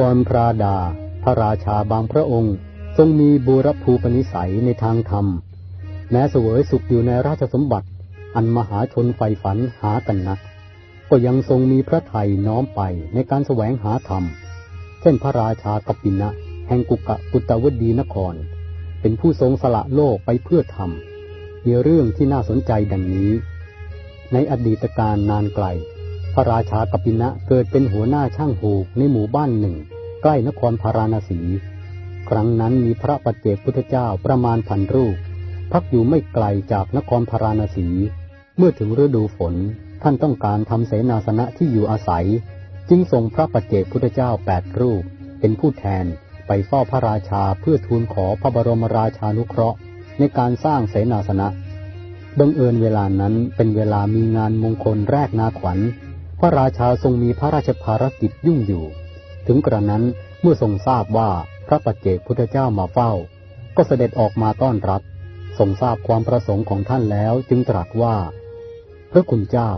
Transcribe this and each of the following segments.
ก่อนพระดา พระราชาบางพระองค์ ทรงมีบูรภูปนิสัยในทางธรรม แม้เสวยสุขอยู่ในราชสมบัติ อันมหาชนใฝ่ฝันหากันนัก ก็ยังทรงมีพระไทยน้อมไปในการแสวงหาธรรม เช่นพระราชากปินะ แห่งกุกะกุตวดีนคร เป็นผู้ทรงสละโลกไปเพื่อธรรมมีเรื่องที่น่าสนใจดังนี้ ในอดีตการนานไกล พระราชากปินะเกิดเป็นหัวหน้าช่างหูกในหมู่บ้านหนึ่ง ใกล้นครพาราณสี ครั้งนั้นมีพระปัจเจกพุทธเจ้าประมาณพันรูป พักอยู่ไม่ไกลจากนครพาราณสี เมื่อถึงฤดูฝนท่านต้องการทำเสนาสนะที่อยู่อาศัย จึงส่งพระปัจเจกพุทธเจ้าแปดรูป เป็นผู้แทนไปเฝ้าพระราชาเพื่อทูลขอพระบรมราชานุเคราะห์ ในการสร้างเสนาสนะบังเอิญเวลานั้นเป็นเวลามีงานมงคลแรกนาขวัญ พระราชาทรงมีพระราชภารกิจยุ่งอยู่ ถึงกระนั้นเมื่อทรงทราบว่าพระปัจเจกพุทธเจ้ามาเฝ้า ก็เสด็จออกมาต้อนรับ ทรงทราบความประสงค์ของท่านแล้วจึงตรัสว่า พระคุณเจ้า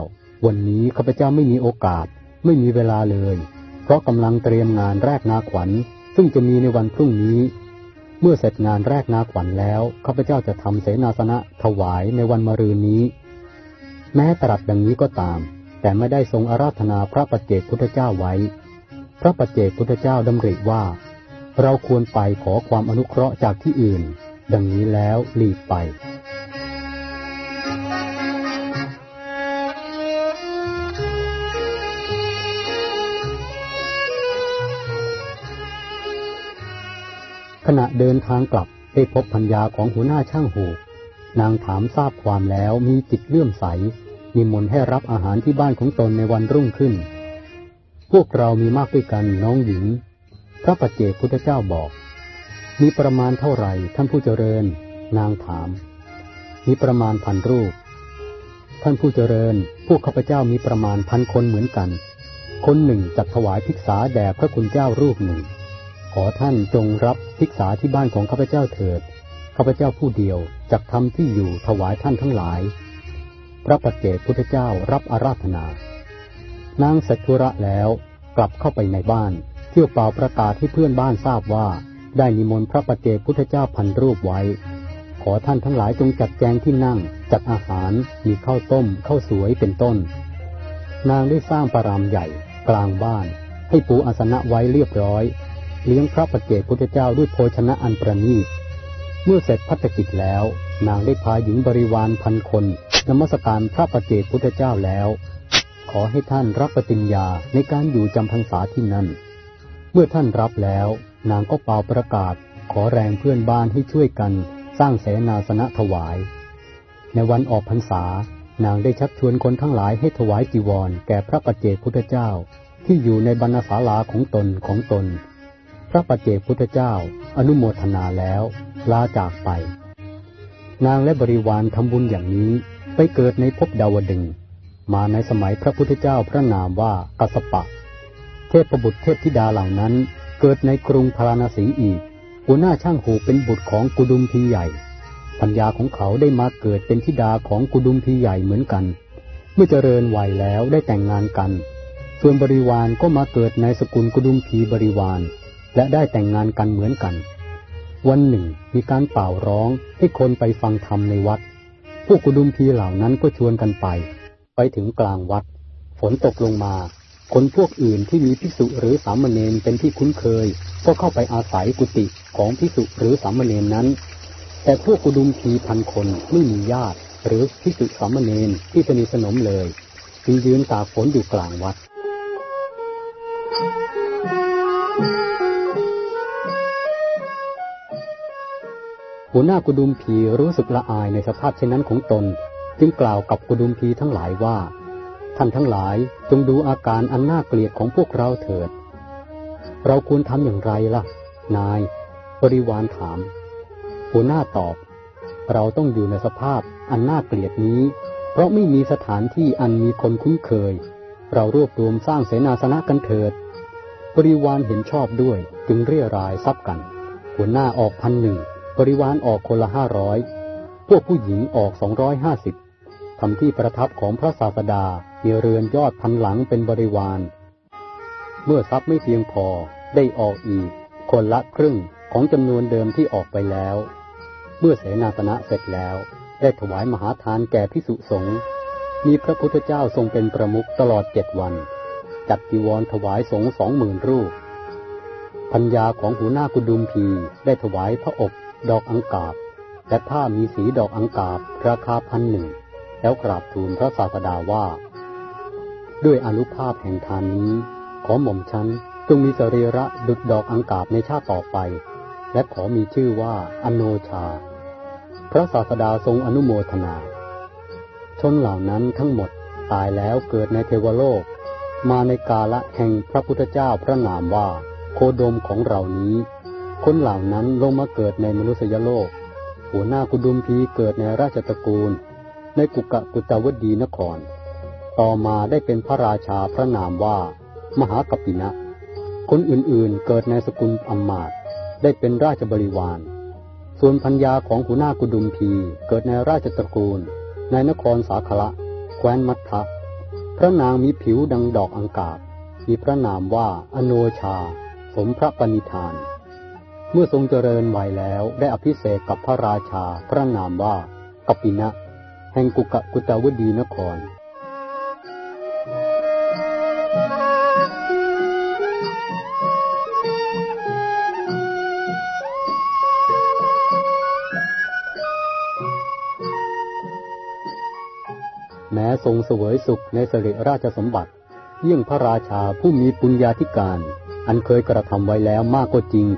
วันนี้ข้าพเจ้าไม่มีโอกาส ไม่มีเวลาเลย เพราะกำลังเตรียมงานแรกนาขวัญ ซึ่งจะมีในวันพรุ่งนี้ เมื่อเสร็จงานแรกนาขวัญแล้วข้าพเจ้าจะทำเสนาสนะถวายในวันมะรืนนี้ แม้ตรัสดังนี้ก็ตาม แต่ไม่ได้ทรงอาราธนาพระปัจเจกพุทธเจ้าไว้ พระปัจเจกพุทธเจ้าดำริว่า เราควรไปขอความอนุเคราะห์จากที่อื่น ดังนี้แล้วหลีกไปขณะเดินทางกลับได้พบพัญญาของหัวหน้าช่างหูนางถามทราบความแล้วมีจิตเลื่อมใส มีมนให้รับอาหารที่บ้านของตนในวันรุ่งขึ้น พวกเรามีมากด้วยกันน้องหญิง พระปัจเจกพุทธเจ้าบอก มีประมาณเท่าไหร่ท่านผู้เจริญ นางถาม มีประมาณพันรูป ท่านผู้เจริญ พวกข้าพเจ้ามีประมาณพันคนเหมือนกัน คนหนึ่งจัดถวายภิกษาแด่พระคุณเจ้ารูปหนึ่ง ขอท่านจงรับภิกษาที่บ้านของข้าพเจ้าเถิด ข้าพเจ้าผู้เดียวจักทำที่อยู่ถวายท่านทั้งหลาย พระปัจเจกพุทธเจ้ารับอาราธนา นางสัตุระแล้วกลับเข้าไปในบ้าน เที่ยวเป่าประกาศให้เพื่อนบ้านทราบว่า ได้นิมนต์พระปัจเจกพุทธเจ้าพันรูปไว้ ขอท่านทั้งหลายจงจัดแจงที่นั่ง จัดอาหารมีข้าวต้มข้าวสวยเป็นต้น นางได้สร้างปารามใหญ่ กลางบ้าน ให้ปูอาสนะไว้เรียบร้อย เลี้ยงพระปฏิเจกพุทธเจ้าด้วยโภชนะอันประณีตเมื่อเสร็จพัฒกิจแล้ว นางได้พาหญิงบริวารพันคน นมัสการพระปเจกพุทธเจ้าแล้ว ขอให้ท่านรับปฏิญญาในการอยู่จำพรรษาที่นั่น เมื่อท่านรับแล้ว นางก็เป่าประกาศ ขอแรงเพื่อนบ้านให้ช่วยกันสร้างเสนาสนะถวาย ในวันออกพรรษานางได้ชักชวนคนทั้งหลายให้ถวายจีวร แก่พระปเจกพุทธเจ้าที่อยู่ในบรรณศาลาของตนของตน พระปเจกพุทธเจ้า อนุโมทนาแล้ว ลาจากไป นางและบริวารทำบุญอย่างนี้ ไปเกิดในภพดาวดึง มาในสมัยพระพุทธเจ้าพระนามว่ากัสปะ เทพบุตรเทพธิดาเหล่านั้นเกิดในกรุงพาราณสีอีกหัวหน้าช่างหูเป็นบุตรของกุดุมพีใหญ่ปัญญาของเขาได้มาเกิดเป็นธิดาของกุดุมพีใหญ่เหมือนกัน เมื่อเจริญวัยแล้วได้แต่งงานกัน ส่วนบริวารก็มาเกิดในสกุลกุดุมพีบริวาร และได้แต่งงานกันเหมือนกัน วันหนึ่งมีการเป่าร้องให้คนไปฟังธรรมในวัด พวกกุดุมพีเหล่านั้นก็ชวนกันไป ไปถึงกลางวัด ฝนตกลงมา คนพวกอื่นที่มีพิสุหรือสามเณรเป็นที่คุ้นเคย ก็เข้าไปอาศัยกุฏิของพิสุหรือสามเณรนั้น แต่พวกกุดุมพีพันคนไม่มีญาติ หรือพิสุสามเณรที่สนิทสนมเลยจึงยืนตากฝนอยู่กลางวัด หัวหน้ากุดุมพีรู้สึกละอายในสภาพเช่นนั้นของตน จึงกล่าวกับกุดุมพีทั้งหลายว่า ท่านทั้งหลายจงดูอาการอันน่าเกลียดของพวกเราเถิด เราควรทำอย่างไรล่ะ นาย บริวารถาม หัวหน้าตอบ เราต้องอยู่ในสภาพอันน่าเกลียดนี้ เพราะไม่มีสถานที่อันมีคนคุ้นเคย เรารวบรวมสร้างเสนาสนะกันเถิด บริวารเห็นชอบด้วยจึงเรียรายทรัพย์กัน หัวหน้าออกพันหนึ่ง บริวารออกคนละห้าร้อยพวกผู้หญิงออกสองร้อยห้าสิบทำที่ประทับของพระศาสดามีเรือนยอดพันหลังเป็นบริวาร เมื่อทรัพย์ไม่เพียงพอได้ออกอีก คนละครึ่งของจำนวนเดิมที่ออกไปแล้ว เมื่อเสนาสนะเสร็จแล้ว ได้ถวายมหาทานแก่พิสุสงฆ์มีพระพุทธเจ้าทรงเป็นประมุขตลอดเจ็ดวัน จัดจีวรถวายสงฆ์สองหมื่นรูป พัญญาของหัวหน้ากุดุมพีได้ถวายพระอบ ดอกอังกาบและผ้ามีสีดอกอังกาบราคาพันหนึ่ง แล้วกราบทูลพระศาสดาว่า ด้วยอนุภาพแห่งทานนี้ ขอหม่อมชั้นจงมีสรีระดุดดอกอังกาบในชาติต่อไป และขอมีชื่อว่าอโนชา พระศาสดาทรงอนุโมทนา ชนเหล่านั้นทั้งหมดตายแล้วเกิดในเทวโลก มาในกาละแห่งพระพุทธเจ้าพระนามว่า โคดมของเรานี้ คนเหล่านั้นลงมาเกิดในมนุษยโลก หัวหน้ากุดุมพีเกิดในราชตระกูล ในกุกะกุตาวดีนคร ต่อมาได้เป็นพระราชาพระนามว่า มหากปินะ คนอื่นๆเกิดในสกุลอัมมาตได้เป็นราชบริวาร ส่วนพัญญาของหัวหน้ากุดุมพีเกิดในราชตระกูล ในนครสาขละ แคว้นมัททะพระนางมีผิวดังดอกอังกาบมีพระนามว่าอโนชา สมพระปณิธาน เมื่อทรงเจริญวัยแล้วได้อภิเษกกับพระราชาพระนามว่ากัปปินะ แห่งกุกะกุตาวดีนคร แม้ทรงเสวยสุขในสิริราชสมบัติ เยี่ยงพระราชาผู้มีปุญญาธิการ อันเคยกระทำไว้แล้วมากก็จริง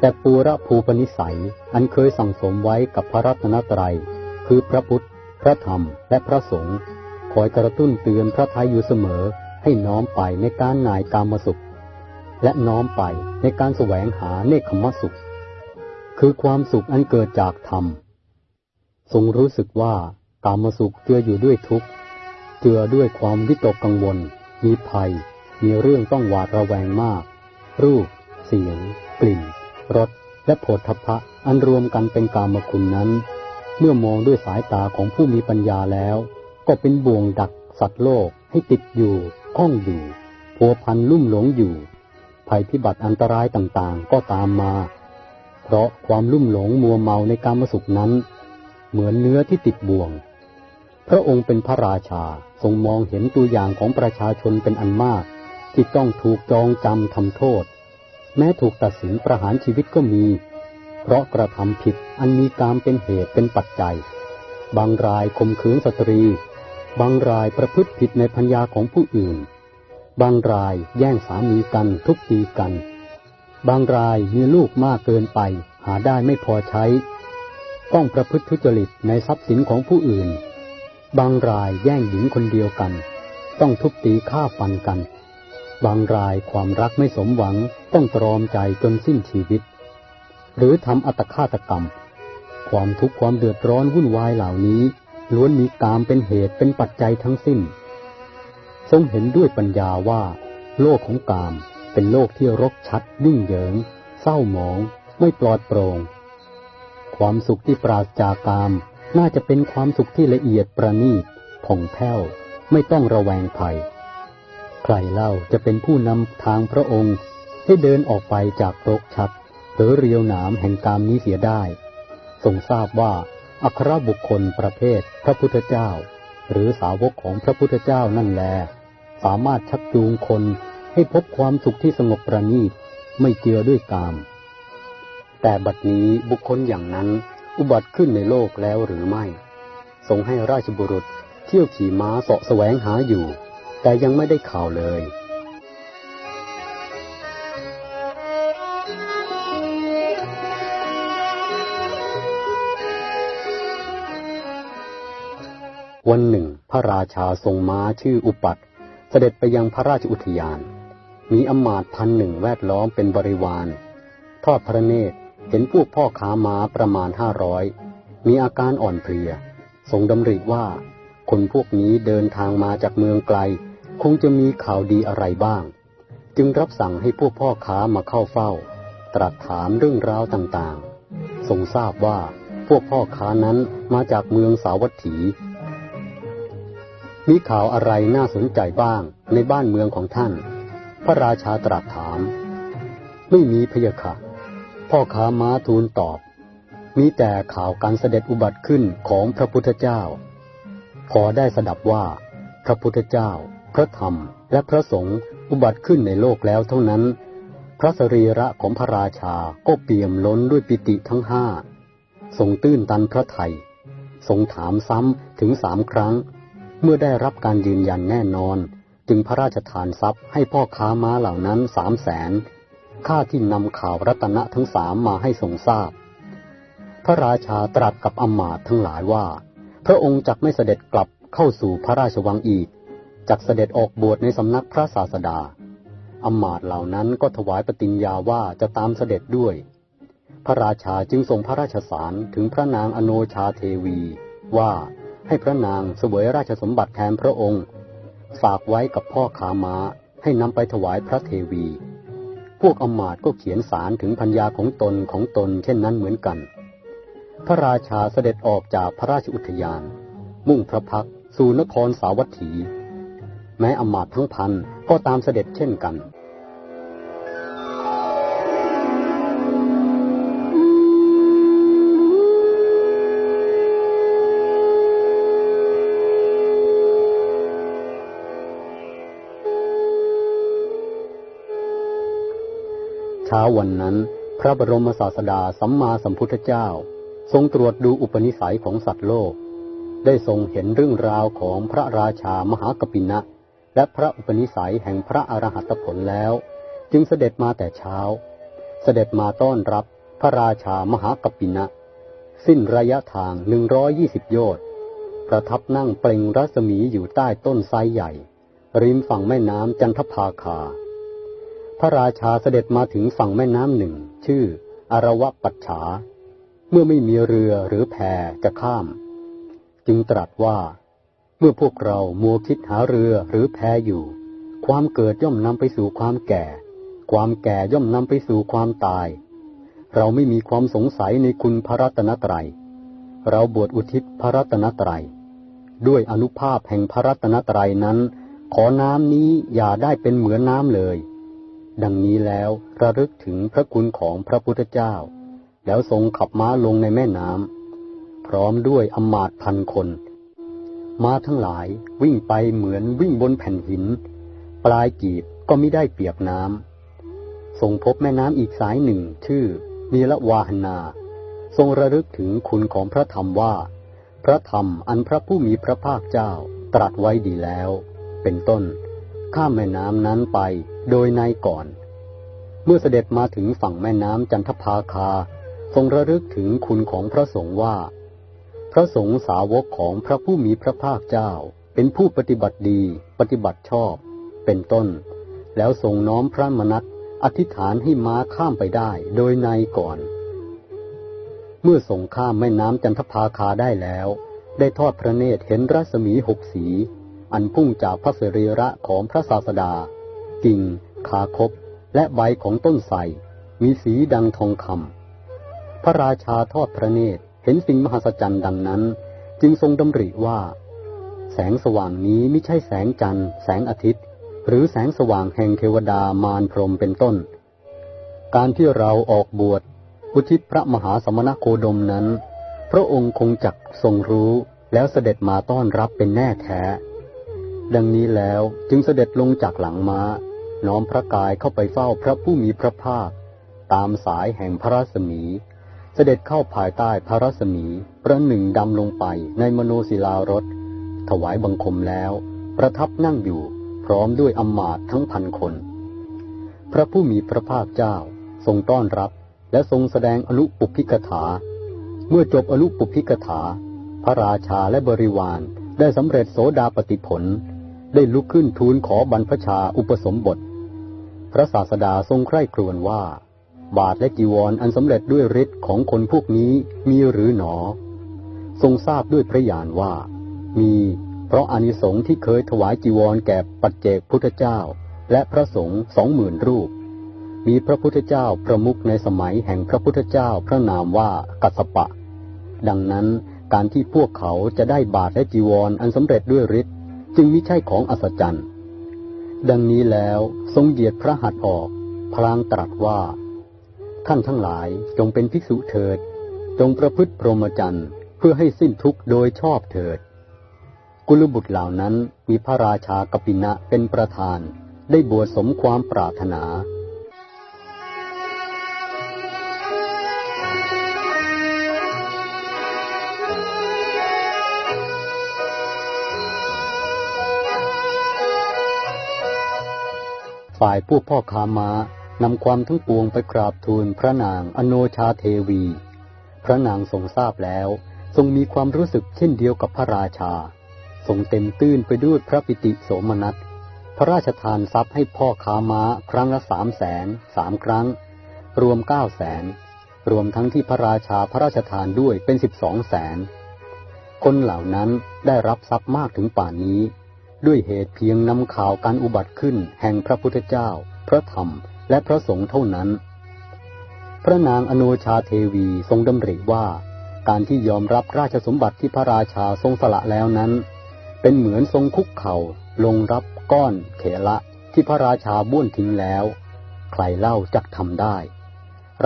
แต่ปูระภูปนิสัย อันเคยสั่งสมไว้กับพระรัตนตรัย คือพระพุทธ พระธรรม และพระสงฆ์คอยกระตุ้นเตือนพระทัยอยู่เสมอให้น้อมไปในการนายกามสุข และน้อมไปในการแสวงหาเนคขมสุข คือความสุขอันเกิดจากธรรม ทรงรู้สึกว่ากามสุขเจืออยู่ด้วยทุกข์เจือด้วยความวิตกกังวล มีภัย มีเรื่องต้องหวาดระแวงมาก รูป เสียง กลิ่น รสและโผฏฐพะอันรวมกันเป็นกามคุณนั้น เมื่อมองด้วยสายตาของผู้มีปัญญาแล้ว ก็เป็นบ่วงดักสัตว์โลกให้ติดอยู่ข้องอยู่พัวพันลุ่มหลงอยู่ ภัยพิบัติอันตรายต่างๆ ก็ตามมา เพราะความลุ่มหลงมัวเมาในกามสุขนั้น เหมือนเนื้อที่ติดบ่วง พระองค์เป็นพระราชาทรงมองเห็นตัวอย่างของประชาชนเป็นอันมาก ที่ต้องถูกจองจำทำโทษ แม้ถูกตัดสินประหารชีวิตก็มี เพราะกระทำผิดอันมีกามเป็นเหตุเป็นปัจจัย บางรายข่มขืนสตรี บางรายประพฤติผิดในพัญญาของผู้อื่น บางรายแย่งสามีกันทุบตีกัน บางรายมีลูกมากเกินไป หาได้ไม่พอใช้ ต้องประพฤติทุจริตในทรัพย์สินของผู้อื่น บางรายแย่งหญิงคนเดียวกัน ต้องทุบตีฆ่าฟันกัน บางรายความรักไม่สมหวังต้องตรอมใจจนสิ้นชีวิต หรือทำอัตฆาตกรรม ความทุกข์ความเดือดร้อนวุ่นวายเหล่านี้ ล้วนมีกามเป็นเหตุเป็นปัจจัยทั้งสิ้น ทรงเห็นด้วยปัญญาว่า โลกของกามเป็นโลกที่รกชัดยุ่งเหยิง เศร้าหมอง ไม่ปลอดโปร่งความสุขที่ปราศจากกามน่าจะเป็นความสุขที่ละเอียดประณีตผ่องแผ้ว ไม่ต้องระแวงภัย ครเล่าจะเป็นผู้นำทางพระองค์ ให้เดินออกไปจากรกชัดหรือเรียวหนามแห่งกามนี้เสียได้ ทรงทราบว่าอัครบุคคลประเภทพระพุทธเจ้า หรือสาวกของพระพุทธเจ้านั่นแล สามารถชักจูงคนให้พบความสุขที่สงบประณีตไม่เจือด้วยกาม แต่บัดนี้บุคคลอย่างนั้นอุบัติขึ้นในโลกแล้วหรือไม่ ทรงให้ราชบุรุษเที่ยวขี่ม้าเสาะแสวงหาอยู่ แต่ยังไม่ได้ข่าวเลย วันหนึ่ง พระราชาทรงม้าชื่ออุปัตเสด็จไปยังพระราชอุทยาน มีอมาตย์พันหนึ่งแวดล้อมเป็นบริวาร ทอดพระเนตรเห็นพวกพ่อค้าม้าประมาณห้าร้อย มีอาการอ่อนเพลีย ทรงดำริว่า คนพวกนี้เดินทางมาจากเมืองไกล คงจะมีข่าวดีอะไรบ้าง จึงรับสั่งให้พวกพ่อค้ามาเข้าเฝ้า ตรัสถามเรื่องราวต่างๆ ทรงทราบว่าพวกพ่อค้านั้นมาจากเมืองสาวัตถี มีข่าวอะไรน่าสนใจบ้างในบ้านเมืองของท่าน พระราชาตรัสถาม ไม่มีพยาค่ะ พ่อค้าม้าทูลตอบ มีแต่ข่าวการเสด็จอุบัติขึ้นของพระพุทธเจ้า พอได้สดับว่า พระพุทธเจ้า ระธรรมและพระสงฆ์อุบัติขึ้นในโลกแล้วเท่านั้น พระสรีระของพระราชาก็เปี่ยมล้นด้วยปิติทั้งห้า ทรงตื้นตันพระไทยทรงถามซ้ำถึงสามครั้ง เมื่อได้รับการยืนยันแน่นอน จึงพระราชทานทรัพย์ให้พ่อค้าม้าเหล่านั้นสามแสนข้าที่นำข่าวรัตนะทั้งสามมาให้ทรงทราบ พระราชาตรัสกับอมาตทั้งหลายว่า พระองค์จักไม่เสด็จกลับเข้าสู่พระราชวังอีก จักเสด็จออกบวชในสำนักพระศาสดาอมาตเหล่านั้นก็ถวายปฏิญญาว่าจะตามเสด็จด้วย พระราชาจึงส่งพระราชสารถึงพระนางอโนชาเทวี ว่าให้พระนางเสวยราชสมบัติแทนพระองค์ ฝากไว้กับพ่อขามาให้นำไปถวายพระเทวี พวกอมาตก็เขียนสารถึงพัญญาของตนของตนเช่นนั้นเหมือนกัน พระราชาเสด็จออกจากพระราชอุทยาน มุ่งพระพักสู่นครสาวัตถี แม้อมาตทั้งพันก็ตามเสด็จเช่นกันเช้าวันนั้น พระบรมศาสดาสัมมาสัมพุทธเจ้า ทรงตรวจดูอุปนิสัยของสัตว์โลก ได้ทรงเห็นเรื่องราวของพระราชามหากปินะ และพระอุปนิสัยแห่งพระอรหัตผลแล้ว จึงเสด็จมาแต่เช้า เสด็จมาต้อนรับพระราชามหากปินะ สิ้นระยะทางหนึ่งร้อยี่สิบโยชน์ประทับนั่งเปล่งรัศมีอยู่ใต้ต้นไทรใหญ่ ริมฝั่งแม่น้ำจันทภาคา พระราชาเสด็จมาถึงฝั่งแม่น้ำหนึ่ง ชื่ออารวะปัจฉา เมื่อไม่มีเรือหรือแพจะข้าม จึงตรัสว่า เมื่อพวกเรามัวคิดหาเรือหรือแพอยู่ ความเกิดย่อมนำไปสู่ความแก่ ความแก่ย่อมนำไปสู่ความตาย เราไม่มีความสงสัยในคุณพระรัตนตรัย เราบวชอุทิศพระรัตนตรัย ด้วยอนุภาพแห่งพระรัตนตรัยนั้น ขอน้ำนี้อย่าได้เป็นเหมือนน้ำเลย ดังนี้แล้วระลึกถึงพระคุณของพระพุทธเจ้า แล้วทรงขับม้าลงในแม่น้ำพร้อมด้วยอมาตพันคน ม้าทั้งหลายวิ่งไปเหมือนวิ่งบนแผ่นหิน ปลายกีบก็ไม่ได้เปียกน้ำทรงพบแม่น้ำอีกสายหนึ่งชื่อนีละวาหนา ทรงระลึกถึงคุณของพระธรรมว่า พระธรรมอันพระผู้มีพระภาคเจ้าตรัสไว้ดีแล้ว เป็นต้น ข้ามแม่น้ำนั้นไปโดยในก่อน เมื่อเสด็จมาถึงฝั่งแม่น้ำจันทภาคา ทรงระลึกถึงคุณของพระสงฆ์ว่า ระสงฆ์สาวกของพระผู้มีพระภาคเจ้า เป็นผู้ปฏิบัติดี ปฏิบัติชอบ เป็นต้น แล้วทรงน้อมพระมนัตอธิษฐานให้ม้าข้ามไปได้โดยในก่อน เมื่อส่งข้ามแม่น้ำจันทภาคาได้แล้ว ได้ทอดพระเนตรเห็นรัศมีหกสี อันพุ่งจากพระสรีระของพระศาสดา กิ่งขาคบและใบของต้นไทรมีสีดังทองคำพระราชาทอดพระเนตร ห็นสิ่งมหัศจรรย์ดังนั้น จึงทรงดำริว่า แสงสว่างนี้ไม่ใช่แสงจันทร์ แสงอาทิตย์ หรือแสงสว่างแห่งเทวดามารพรมเป็นต้น การที่เราออกบวชอุทิศพระมหาสมณโคดมนั้น พระองค์คงจักทรงรู้แล้วเสด็จมาต้อนรับเป็นแน่แท้ ดังนี้แล้วจึงเสด็จลงจากหลังมา้า น้อมพระกายเข้าไปเฝ้าพระผู้มีพระภาค ตามสายแห่งพระรัศมี เสด็จเข้าภายใต้พระรัศมีประหนึ่งดำลงไปในมโนศิลารถ ถวายบังคมแล้ว ประทับนั่งอยู่พร้อมด้วยอมมาตทั้งพันคน พระผู้มีพระภาคเจ้าทรงต้อนรับและทรงแสดงอนุปุพิกถา เมื่อจบอนุปุพิกถา พระราชาและบริวารได้สำเร็จโสดาปติผล ได้ลุกขึ้นทูลขอบรรพชาอุปสมบท พระศาสดาทรงใคร่ครวญว่า บาทและจีวรออันสำเร็จด้วยฤทธิ์ของคนพวกนี้มีหรือหนอ ทรงทราบด้วยพระญาณว่า มีเพราะอานิสงส์ที่เคยถวายจีวรแก่ปัจเจกพุทธเจ้า และพระสงฆ์สองหมื่นรูป มีพระพุทธเจ้าประมุขในสมัยแห่งพระพุทธเจ้าพระนามว่ากัสปะ ดังนั้นการที่พวกเขาจะได้บาทและจีวรออันสำเร็จด้วยฤทธิ์จึงมิใช่ของอัศจรรย์ ดังนี้แล้วทรงเหยียดพระหัตถ์ออก พลางตรัสว่า ท่านทั้งหลายจงเป็นภิกษุเถิด จงประพฤติพรหมจรรย์เพื่อให้สิ้นทุกข์โดยชอบเถิด กุลบุตรเหล่านั้นมีพระราชากปินะเป็นประธาน ได้บวชสมความปรารถนาฝ่ายผู้พ่อค้ามา นำความทั้งปวงไปกราบทูลพระนางอโนชาเทวี พระนางทรงทราบแล้ว ทรงมีความรู้สึกเช่นเดียวกับพระราชา ทรงเต็มตื้นไปด้วยพระปิติโสมนัส พระราชทานทรัพย์ให้พ่อค้าม้าครั้งละสามแสนสามครั้ง รวมเก้าแสนรวมทั้งที่พระราชาพระราชทานด้วยเป็นสิบสองแสน คนเหล่านั้นได้รับทรัพย์มากถึงป่านนี้ ด้วยเหตุเพียงนำข่าวการอุบัติขึ้นแห่งพระพุทธเจ้า พระธรรม และพระสงฆ์เท่านั้น พระนางอโนชาเทวีทรงดำริว่า การที่ยอมรับราชสมบัติที่พระราชาทรงสละแล้วนั้น เป็นเหมือนทรงคุกเข่าลงรับก้อนเขละที่พระราชาบ้วนทิ้งแล้ว ใครเล่าจักทำได้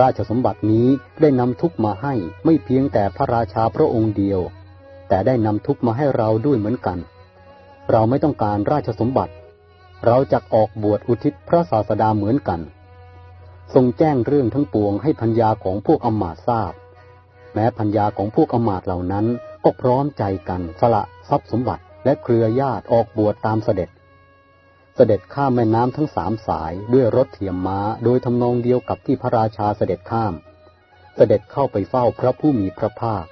ราชสมบัตินี้ได้นำทุกมาให้ไม่เพียงแต่พระราชาพระองค์เดียว แต่ได้นำทุกมาให้เราด้วยเหมือนกัน เราไม่ต้องการราชสมบัติ เราจะออกบวชอุทิศพระศาสดาเหมือนกัน ทรงแจ้งเรื่องทั้งปวงให้พัญญาของพวกอมาตทราบ แม้พัญญาของพวกอมาตเหล่านั้นก็พร้อมใจกันสละทรัพย์สมบัติและเครือญาติออกบวชตามเสด็จ เสด็จข้ามแม่น้ำทั้งสามสายด้วยรถเทียมม้าโดยทำนองเดียวกับที่พระราชาเสด็จข้าม เสด็จเข้าไปเฝ้าพระผู้มีพระภาค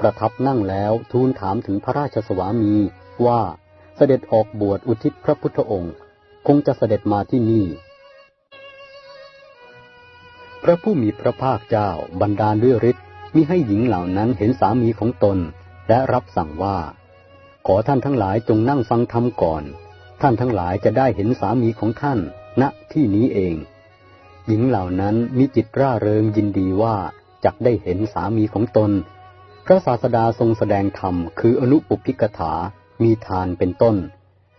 ประทับนั่งแล้วทูลถามถึงพระราชสวามีว่าเสด็จออกบวชอุทิศพระพุทธองค์ คงจะเสด็จมาที่นี่ พระผู้มีพระภาคเจ้าบันดาลด้วยฤทธิ์มิให้หญิงเหล่านั้นเห็นสามีของตนและรับสั่งว่า ขอท่านทั้งหลายจงนั่งฟังธรรมก่อน ท่านทั้งหลายจะได้เห็นสามีของท่านณที่นี้เอง หญิงเหล่านั้นมีจิตร่าเริงยินดีว่าจะได้เห็นสามีของตน พระศาสดาทรงแสดงธรรมคืออนุปุพิกถา มีทานเป็นต้น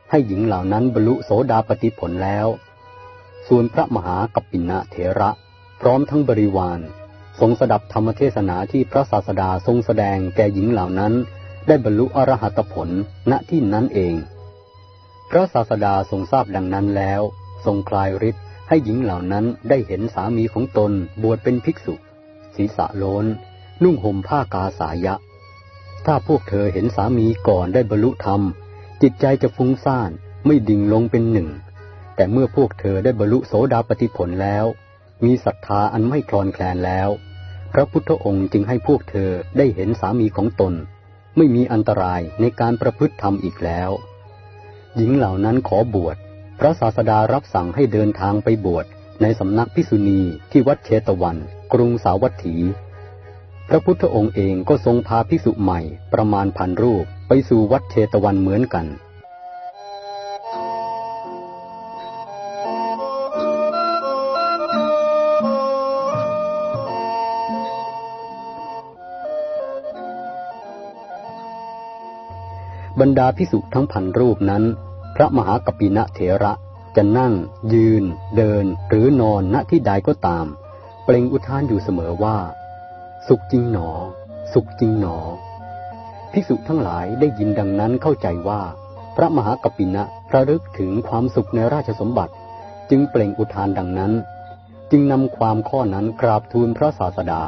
ให้หญิงเหล่านั้นบรรลุโสดาปติผลแล้ว ส่วนพระมหากัปปินะเถระ พร้อมทั้งบริวาร ทรงสดับธรรมเทศนาที่พระศาสดาทรงแสดงแก่หญิงเหล่านั้น ได้บรรลุอรหัตผลณที่นั้นเอง พระศาสดาทรงทราบดังนั้นแล้ว ทรงคลายฤทธิ์ให้หญิงเหล่านั้นได้เห็นสามีของตนบวชเป็นภิกษุ ศีรษะโลนนุ่งห่มผ้ากาสายะ ถ้าพวกเธอเห็นสามีก่อนได้บรรลุธรรม จิตใจจะฟุ้งซ่านไม่ดิ่งลงเป็นหนึ่ง แต่เมื่อพวกเธอได้บรรลุโสดาปติผลแล้ว มีศรัทธาอันไม่คลอนแคลนแล้ว พระพุทธองค์จึงให้พวกเธอได้เห็นสามีของตน ไม่มีอันตรายในการประพฤติธรรมอีกแล้ว หญิงเหล่านั้นขอบวช พระศาสดารับสั่งให้เดินทางไปบวชในสำนักพิสุณีที่วัดเชตวัน กรุงสาวัตถี พระพุทธองค์เองก็ทรงพาพิสุใหม่ประมาณพันรูป ไปสู่วัดเชตวันเหมือนกัน บรรดาพิสุทั้งพันรูปนั้น พระมหากปินะเถระจะนั่ง ยืน เดิน หรือนอนณที่ใดก็ตาม เปล่งอุทานอยู่เสมอว่า สุขจริงหนอ สุขจริงหนอ ภิกษุทั้งหลายได้ยินดังนั้นเข้าใจว่า พระมหากปินะระลึกถึงความสุขในราชสมบัติ จึงเปล่งอุทานดังนั้น จึงนำความข้อนั้นกราบทูลพระศาสดา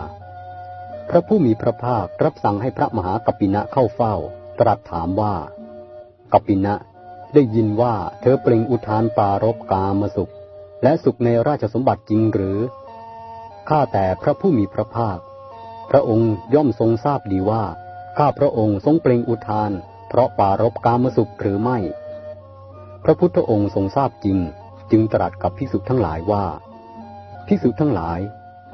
พระผู้มีพระภาครับสั่งให้พระมหากปินะเข้าเฝ้า ตรัสถามว่า กปินะได้ยินว่าเธอเปล่งอุทานปารบกามสุข และสุขในราชสมบัติจริงหรือข้าแต่พระผู้มีพระภาค พระองค์ย่อมทรงทราบดีว่า ข้าพระองค์ทรงเปล่งอุทาน เพราะปารบกามสุขหรือไม่ พระพุทธองค์ทรงทราบจริง จึงตรัสกับภิกษุทั้งหลายว่าภิกษุทั้งหลาย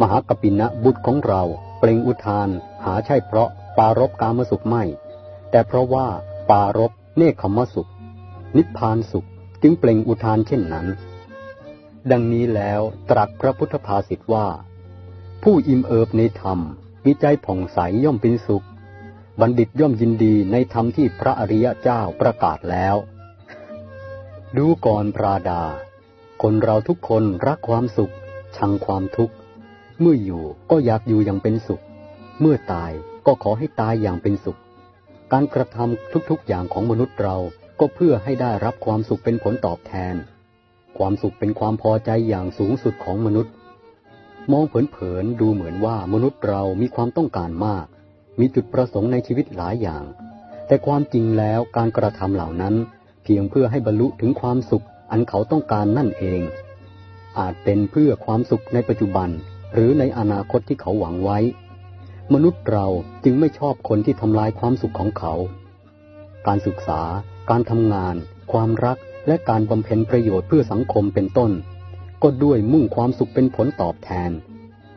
มหากปินะบุตรของเรา เปล่งอุทานหาใช่เพราะปารบกามสุขไม่ แต่เพราะว่าปารบเนคขมสุข นิพพานสุขจึงเปล่งอุทานเช่นนั้น ดังนี้แล้วตรัสพระพุทธภาษิตว่า ผู้อิ่มเอิบในธรรม มีใจผ่องใสย่อมเป็นสุข บัณฑิตย่อมยินดีในธรรมที่พระอริยเจ้าประกาศแล้ว ดูก่อนปราดา คนเราทุกคนรักความสุข ชังความทุกข์ เมื่ออยู่ก็อยากอยู่อย่างเป็นสุข เมื่อตายก็ขอให้ตายอย่างเป็นสุข การกระทำทุกๆอย่างของมนุษย์เราก็เพื่อให้ได้รับความสุขเป็นผลตอบแทน ความสุขเป็นความพอใจอย่างสูงสุดของมนุษย์ มองเผินๆดูเหมือนว่ามนุษย์เรามีความต้องการมาก มีจุดประสงค์ในชีวิตหลายอย่าง แต่ความจริงแล้วการกระทำเหล่านั้น เพียงเพื่อให้บรรลุถึงความสุข อันเขาต้องการนั่นเอง อาจเป็นเพื่อความสุขในปัจจุบัน หรือในอนาคตที่เขาหวังไว้ มนุษย์เราจึงไม่ชอบคนที่ทำลายความสุขของเขา การศึกษา การทำงาน ความรัก และการบำเพ็ญประโยชน์เพื่อสังคมเป็นต้น ก็ด้วยมุ่งความสุขเป็นผลตอบแทน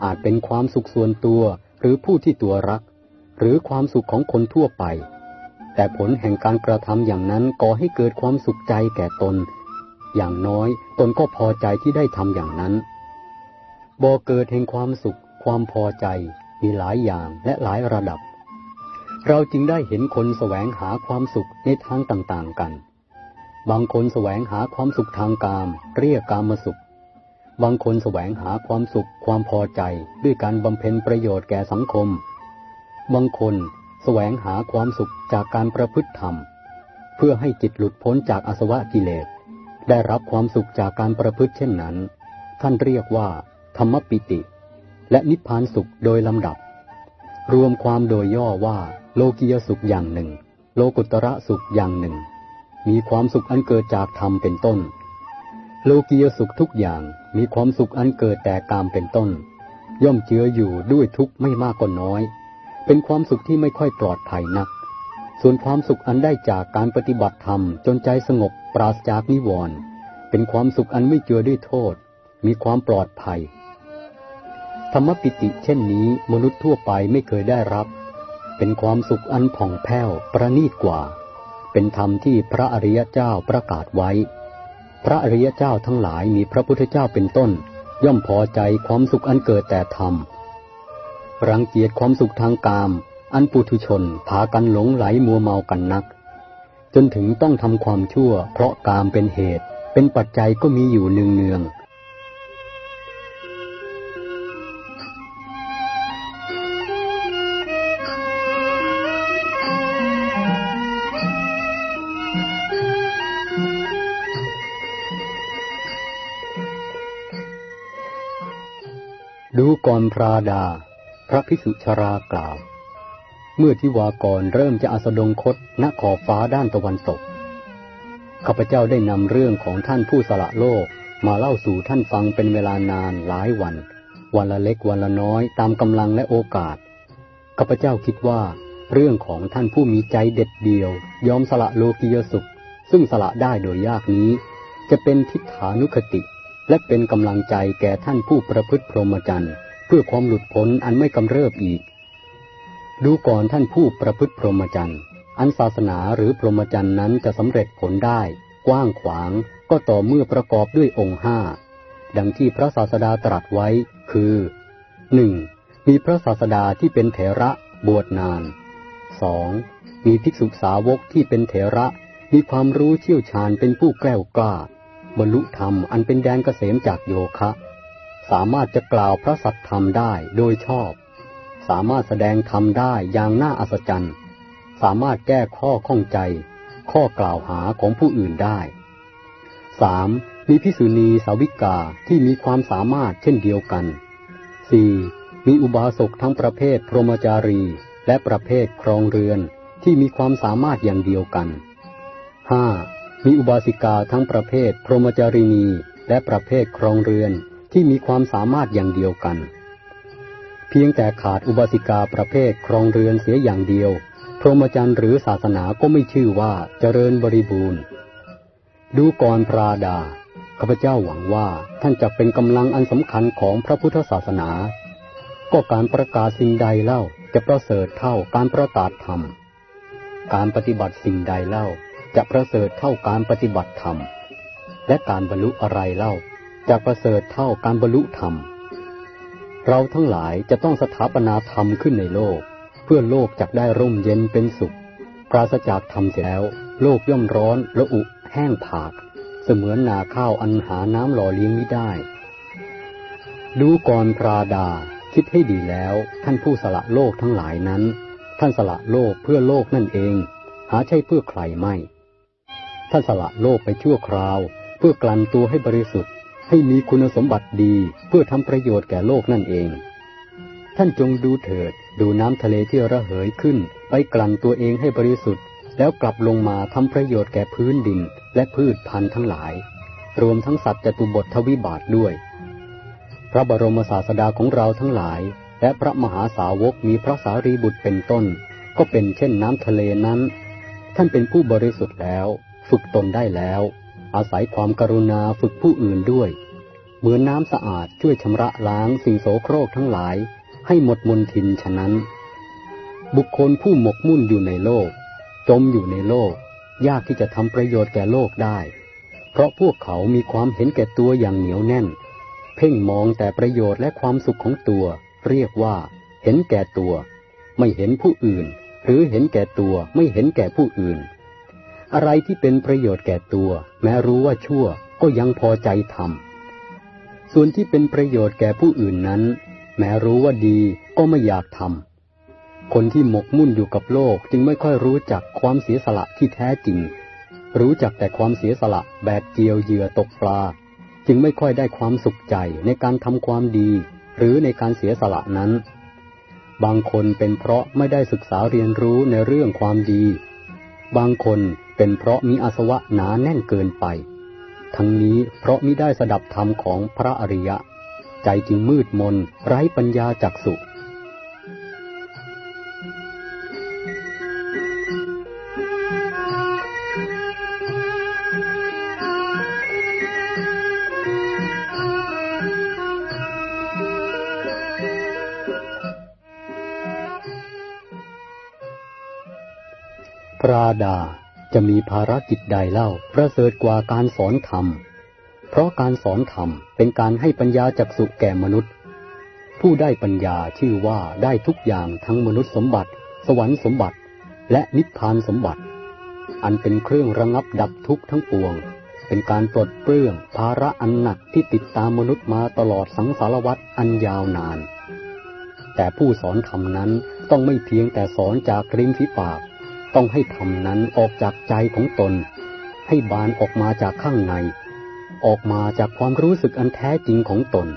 อาจเป็นความสุขส่วนตัวหรือผู้ที่ตัวรัก หรือความสุขของคนทั่วไป แต่ผลแห่งการกระทำอย่างนั้นก่อให้เกิดความสุขใจแก่ตน อย่างน้อยตนก็พอใจที่ได้ทำอย่างนั้นบ่อเกิดแห่งความสุข ความพอใจมีหลายอย่างและหลายระดับ เราจึงได้เห็นคนแสวงหาความสุขในทางต่างๆกัน บางคนแสวงหาความสุขทางกาม เรียกกามสุข บางคนแสวงหาความสุข ความพอใจด้วยการบำเพ็ญประโยชน์แก่สังคม บางคนแสวงหาความสุขจากการประพฤติธรรม เพื่อให้จิตหลุดพ้นจากอสวะกิเลส ได้รับความสุขจากการประพฤติเช่นนั้น ท่านเรียกว่า ธรรมปิติ และนิพพานสุขโดยลำดับ รวมความโดยย่อว่า โลกียสุขอย่างหนึ่ง โลกุตระสุขอย่างหนึ่ง มีความสุขอันเกิดจากธรรมเป็นต้น โลกียสุขทุกอย่างมีความสุขอันเกิดแต่กามเป็นต้น ย่อมเจืออยู่ด้วยทุกข์ไม่มากก็น้อย เป็นความสุขที่ไม่ค่อยปลอดภัยนัก ส่วนความสุขอันได้จากการปฏิบัติธรรมจนใจสงบปราศจากนิวรณ์เป็นความสุขอันไม่เจือด้วยโทษ มีความปลอดภัย ธรรมปิติเช่นนี้มนุษย์ทั่วไปไม่เคยได้รับ เป็นความสุขอันผ่องแผ้วประณีตกว่า เป็นธรรมที่พระอริยเจ้าประกาศไว้ พระอริยเจ้าทั้งหลายมีพระพุทธเจ้าเป็นต้น ย่อมพอใจความสุขอันเกิดแต่ธรรม รังเกียจความสุขทางกาม อันปุถุชนพากันหลงไหลมัวเมากันนัก จนถึงต้องทำความชั่ว เพราะกามเป็นเหตุ เป็นปัจจัยก็มีอยู่เนืองเนืองดูก่อนพระดา พระพิสุชรากล่าว เมื่อทิวากรเริ่มจะอาสดงคตณขอบฟ้าด้านตะวันตกข้าพเจ้าได้นำเรื่องของท่านผู้สละโลกมาเล่าสู่ท่านฟังเป็นเวลานานหลายวัน วันละเล็กวันละน้อยตามกำลังและโอกาสข้าพเจ้าคิดว่า เรื่องของท่านผู้มีใจเด็ดเดียว ยอมสละโลกียสุข ซึ่งสละได้โดยยากนี้ จะเป็นทิฏฐานุคติ และเป็นกำลังใจแก่ท่านผู้ประพฤติพรหมจรรย์ พื่อความหลุดพ้นอันไม่กำเริบอีก ดูก่อนท่านผู้ประพฤติพรหมจรรย์อันศาสนาหรือพรหมจรรย์นั้นจะสำเร็จผลได้ กว้างขวางก็ต่อเมื่อประกอบด้วยองค์ห้าดังที่พระศาสดาตรัสไว้คือหนึ่งมีพระศาสดาที่เป็นเถระบวชนานสองมีภิกษุสาวกที่เป็นเถระ มีความรู้เชี่ยวชาญเป็นผู้แกล้วกล้า บรรลุธรรมอันเป็นแดนเกษมจากโยคะ สามารถจะกล่าวพระสัตธรรมได้โดยชอบ สามารถแสดงธรรมได้อย่างน่าอัศจรรย์ สามารถแก้ข้อข้องใจ ข้อกล่าวหาของผู้อื่นได้ 3. มีพิสุณีสาวิกาที่มีความสามารถเช่นเดียวกัน 4. มีอุบาสกทั้งประเภทพรหมจารี และประเภทครองเรือนที่มีความสามารถอย่างเดียวกัน 5. มีอุบาสิกาทั้งประเภทพรหมจารีนีและประเภทครองเรือน ที่มีความสามารถอย่างเดียวกัน เพียงแต่ขาดอุบาสิกาประเภทครองเรือนเสียอย่างเดียว พรหมจรรย์หรือศาสนาก็ไม่ชื่อว่าเจริญบริบูรณ์ ดูกรพราดาข้าพเจ้าหวังว่าท่านจะเป็นกำลังอันสำคัญของพระพุทธศาสนา ก็การประกาศสิ่งใดเล่าจะประเสริฐเท่าการประกาศธรรม การปฏิบัติสิ่งใดเล่าจะประเสริฐเท่าการปฏิบัติธรรม และการบรรลุอะไรเล่า จะประเสริฐเท่าการบรรลุธรรม เราทั้งหลายจะต้องสถาปนาธรรมขึ้นในโลก เพื่อโลกจะได้ร่มเย็นเป็นสุข ปราศจากธรรมเสียแล้ว โลกย่อมร้อนระอุแห้งผาก เสมือนนาข้าวอันหาน้ำหล่อเลี้ยงไม่ได้ ดูก่อนพราดาคิดให้ดีแล้วท่านผู้สละโลกทั้งหลายนั้น ท่านสละโลกเพื่อโลกนั่นเอง หาใช่เพื่อใครไม่ ท่านสละโลกไปชั่วคราว เพื่อกลั่นตัวให้บริสุทธิ์ ให้มีคุณสมบัติดีเพื่อทำประโยชน์แก่โลกนั่นเอง ท่านจงดูเถิดดูน้ำทะเลที่ระเหยขึ้น ไปกลั่นตัวเองให้บริสุทธิ์ แล้วกลับลงมาทำประโยชน์แก่พื้นดิน และพืชพันธุ์ทั้งหลาย รวมทั้งสัตว์จตุบททวิบาทด้วย พระบรมศาสดาของเราทั้งหลาย และพระมหาสาวกมีพระสารีบุตรเป็นต้น ก็เป็นเช่นน้ำทะเลนั้น ท่านเป็นผู้บริสุทธิ์แล้ว ฝึกตนได้แล้ว อาศัยความกรุณาฝึกผู้อื่นด้วย เหมือนน้ำสะอาดช่วยชำระล้างสิ่งโสโครกทั้งหลาย ให้หมดมนทินฉะนั้น บุคคลผู้หมกมุ่นอยู่ในโลก จมอยู่ในโลก ยากที่จะทำประโยชน์แก่โลกได้ เพราะพวกเขามีความเห็นแก่ตัวอย่างเหนียวแน่น เพ่งมองแต่ประโยชน์และความสุขของตัว เรียกว่า เห็นแก่ตัว ไม่เห็นผู้อื่น หรือเห็นแก่ตัวไม่เห็นแก่ผู้อื่น อะไรที่เป็นประโยชน์แก่ตัว แม้รู้ว่าชั่วก็ยังพอใจทำ ส่วนที่เป็นประโยชน์แก่ผู้อื่นนั้น แม้รู้ว่าดีก็ไม่อยากทำ คนที่หมกมุ่นอยู่กับโลกจึงไม่ค่อยรู้จักความเสียสละที่แท้จริง รู้จักแต่ความเสียสละแบบเจียวเหยื่อตกปลา จึงไม่ค่อยได้ความสุขใจในการทำความดี หรือในการเสียสละนั้น บางคนเป็นเพราะไม่ได้ศึกษาเรียนรู้ในเรื่องความดี บางคนเป็นเพราะมีอาสวะหนาแน่นเกินไป ทั้งนี้เพราะมิได้สดับธรรมของพระอริยะ ใจจึงมืดมน ไร้ปัญญาจักสุพระดา จะมีภารกิจใดเล่าประเสริฐกว่าการสอนธรรม เพราะการสอนธรรมเป็นการให้ปัญญาจักสุแก่มนุษย์ ผู้ได้ปัญญาชื่อว่าได้ทุกอย่างทั้งมนุษย์สมบัติ สวรรค์สมบัติ และนิพพานสมบัติ อันเป็นเครื่องระงับดับทุกข์ทั้งปวง เป็นการปลดเปลื้องภาระอันหนักที่ติดตามมนุษย์มาตลอดสังสารวัฏอันยาวนาน แต่ผู้สอนธรรมนั้นต้องไม่เพียงแต่สอนจากริมฝีปาก ต้องให้ธรรมนั้นออกจากใจของตน ให้บานออกมาจากข้างใน ออกมาจากความรู้สึกอันแท้จริงของตน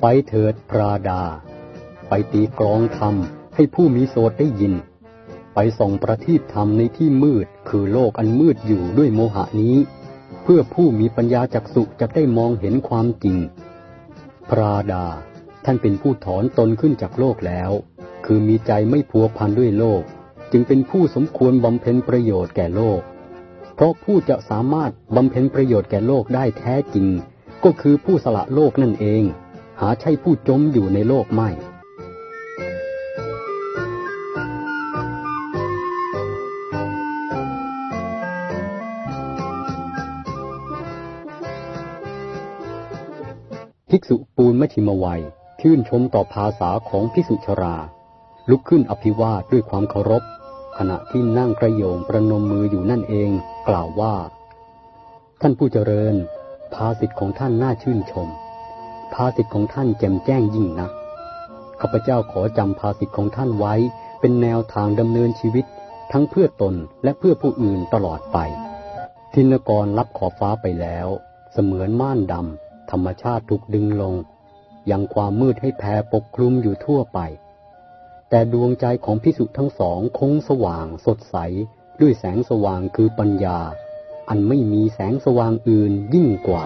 ไปเถิดพราดา ไปตีกลองธรรมให้ผู้มีโสดได้ยิน ไปส่องประทีปธรรมในที่มืดคือโลกอันมืดอยู่ด้วยโมหะนี้ เพื่อผู้มีปัญญาจักสุจะได้มองเห็นความจริง พราดา ท่านเป็นผู้ถอนตนขึ้นจากโลกแล้ว คือมีใจไม่พัวพันด้วยโลก จึงเป็นผู้สมควรบำเพ็ญประโยชน์แก่โลก เพราะผู้จะสามารถบำเพ็ญประโยชน์แก่โลกได้แท้จริง ก็คือผู้สละโลกนั่นเอง หาใช่ผู้จมอยู่ในโลกไม่ ภิกษุปูนมัชิมวัยชื่นชมต่อภาษาของภิกษุชรา ลุกขึ้นอภิวาทด้วยความเคารพ ขณะที่นั่งกระโยงประนมมืออยู่นั่นเอง กล่าวว่า ท่านผู้เจริญ ภาสิทธิ์ของท่านน่าชื่นชม ภาสิทธิ์ของท่านแจ่มแจ้งยิ่งนักข้าพเจ้าขอจำภาสิทธิ์ของท่านไว้ เป็นแนวทางดำเนินชีวิต ทั้งเพื่อตนและเพื่อผู้อื่นตลอดไป ทินกรรับขอบฟ้าไปแล้ว เสมือนม่านดำ ธรรมชาติถูกดึงลง ยังความมืดให้แผ่ปกคลุมอยู่ทั่วไป แต่ดวงใจของพิสุทั้งสองคงสว่างสดใส ด้วยแสงสว่างคือปัญญา อันไม่มีแสงสว่างอื่นยิ่งกว่า